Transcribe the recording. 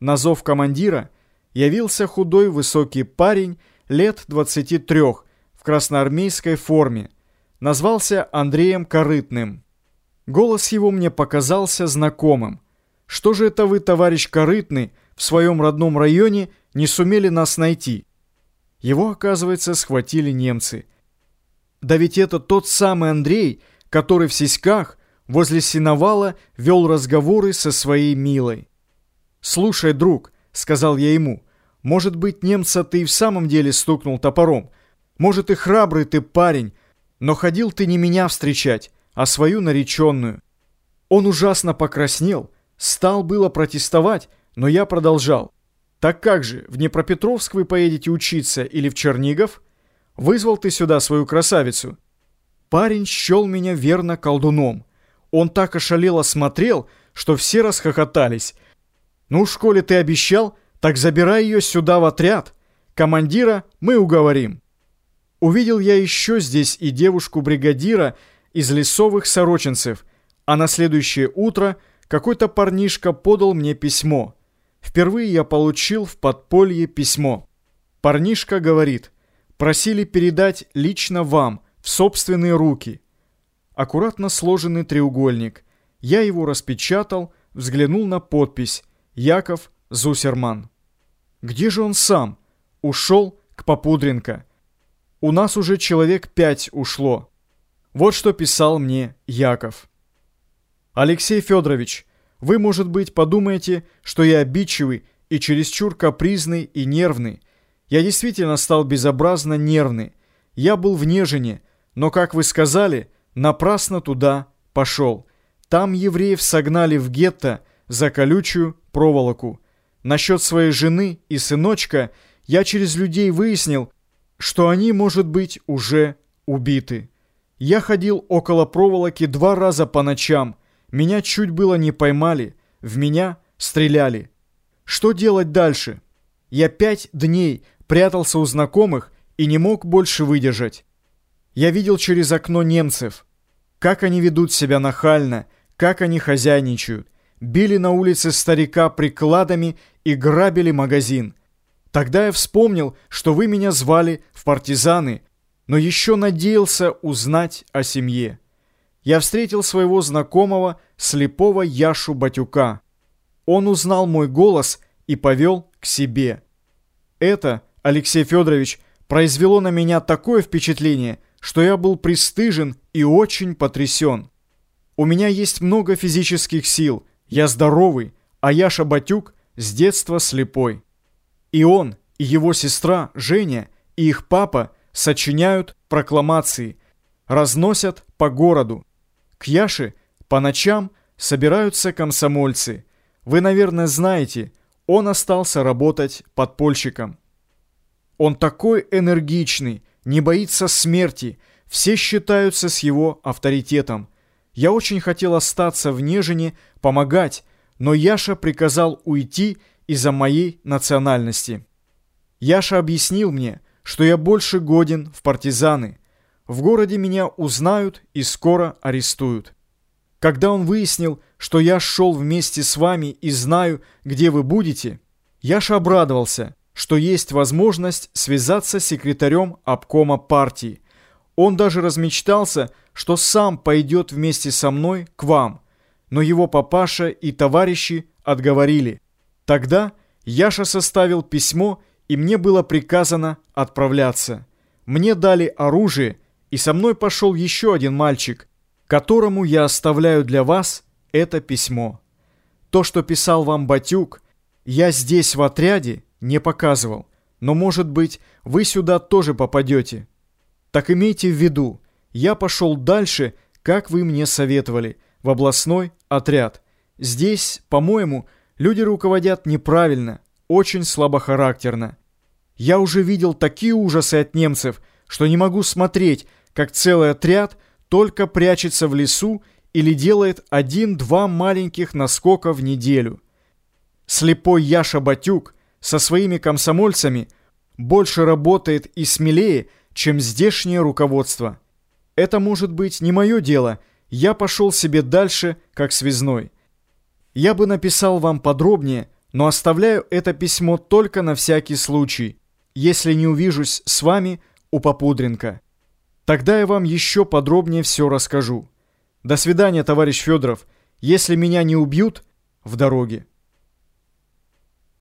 На зов командира явился худой высокий парень лет 23 в красноармейской форме. Назвался Андреем Корытным. Голос его мне показался знакомым. «Что же это вы, товарищ Корытный, в своем родном районе не сумели нас найти?» Его, оказывается, схватили немцы. Да ведь это тот самый Андрей, который в Сиськах возле сеновала вел разговоры со своей милой. «Слушай, друг», — сказал я ему, — «может быть, немца ты и в самом деле стукнул топором. Может, и храбрый ты парень, но ходил ты не меня встречать, а свою нареченную». Он ужасно покраснел, стал было протестовать, но я продолжал. «Так как же, в Днепропетровск вы поедете учиться или в Чернигов? Вызвал ты сюда свою красавицу?» Парень счел меня верно колдуном. Он так ошалело смотрел, что все расхохотались — «Ну, в школе ты обещал, так забирай ее сюда в отряд. Командира мы уговорим». Увидел я еще здесь и девушку-бригадира из лесовых сорочинцев, а на следующее утро какой-то парнишка подал мне письмо. Впервые я получил в подполье письмо. Парнишка говорит, просили передать лично вам, в собственные руки. Аккуратно сложенный треугольник. Я его распечатал, взглянул на подпись Яков Зусерман. Где же он сам? Ушел к Попудренко. У нас уже человек пять ушло. Вот что писал мне Яков. Алексей Федорович, вы, может быть, подумаете, что я обидчивый и чересчур капризный и нервный. Я действительно стал безобразно нервный. Я был в Нежине, но, как вы сказали, напрасно туда пошел. Там евреев согнали в гетто за колючую проволоку. Насчет своей жены и сыночка я через людей выяснил, что они, может быть, уже убиты. Я ходил около проволоки два раза по ночам. Меня чуть было не поймали. В меня стреляли. Что делать дальше? Я пять дней прятался у знакомых и не мог больше выдержать. Я видел через окно немцев. Как они ведут себя нахально, как они хозяйничают били на улице старика прикладами и грабили магазин. Тогда я вспомнил, что вы меня звали в партизаны, но еще надеялся узнать о семье. Я встретил своего знакомого, слепого Яшу Батюка. Он узнал мой голос и повел к себе. Это, Алексей Федорович, произвело на меня такое впечатление, что я был пристыжен и очень потрясен. У меня есть много физических сил, я здоровый, а Яша Батюк с детства слепой. И он, и его сестра Женя, и их папа сочиняют прокламации, разносят по городу. К Яше по ночам собираются комсомольцы. Вы, наверное, знаете, он остался работать подпольщиком. Он такой энергичный, не боится смерти, все считаются с его авторитетом. Я очень хотел остаться в Нежине, помогать, но Яша приказал уйти из-за моей национальности. Яша объяснил мне, что я больше годен в партизаны. В городе меня узнают и скоро арестуют. Когда он выяснил, что я шел вместе с вами и знаю, где вы будете, Яша обрадовался, что есть возможность связаться с секретарем обкома партии – он даже размечтался, что сам пойдет вместе со мной к вам, но его папаша и товарищи отговорили. Тогда Яша составил письмо, и мне было приказано отправляться. Мне дали оружие, и со мной пошел еще один мальчик, которому я оставляю для вас это письмо. То, что писал вам Батюк, я здесь в отряде не показывал, но, может быть, вы сюда тоже попадете». Так имейте в виду, я пошел дальше, как вы мне советовали, в областной отряд. Здесь, по-моему, люди руководят неправильно, очень слабохарактерно. Я уже видел такие ужасы от немцев, что не могу смотреть, как целый отряд только прячется в лесу или делает один-два маленьких наскока в неделю. Слепой Яша Батюк со своими комсомольцами больше работает и смелее, чем здешнее руководство. Это может быть не мое дело, я пошел себе дальше, как связной. Я бы написал вам подробнее, но оставляю это письмо только на всякий случай, если не увижусь с вами у Попудренко. Тогда я вам еще подробнее все расскажу. До свидания, товарищ Федоров. Если меня не убьют, в дороге.